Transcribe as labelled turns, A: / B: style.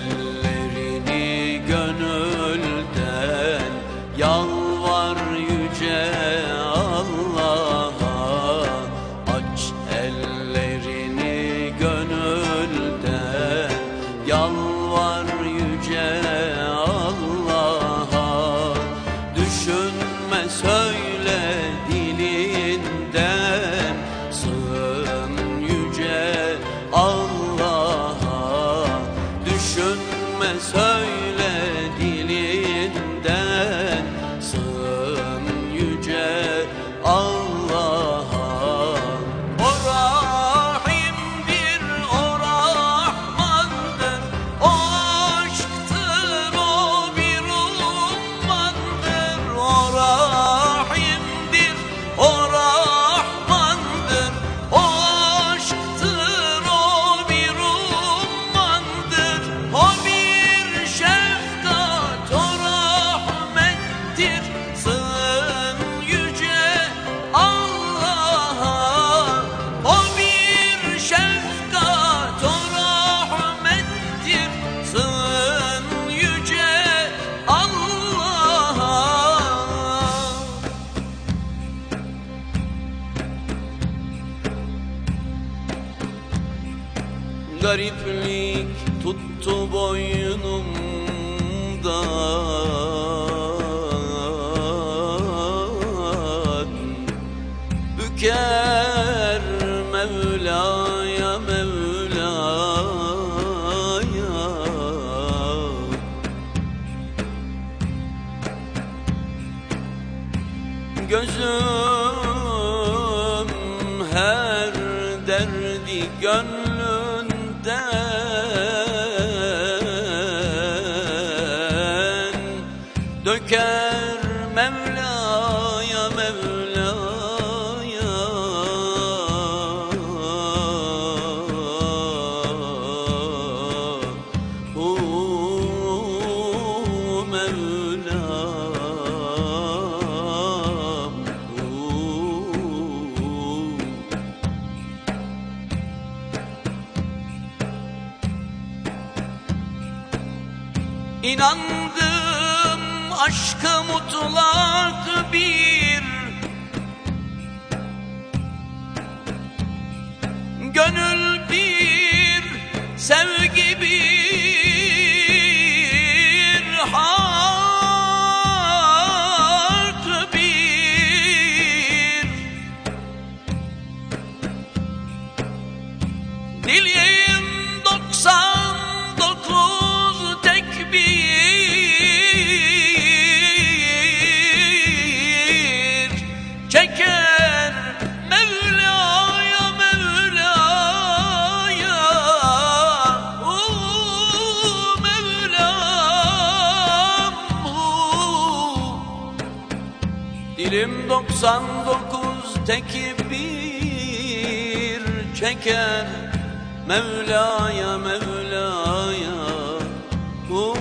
A: Bye. Gariplik tuttu boynumdan Büker Mevla'ya Mevla'ya. Gözüm her derdi down. İnandım aşkı mutlak bir Gönül bir sevgi bir Hak bir Dileğim Dilim doksan dokuz tekbir çeker. Mevla'ya Mevla'ya Hu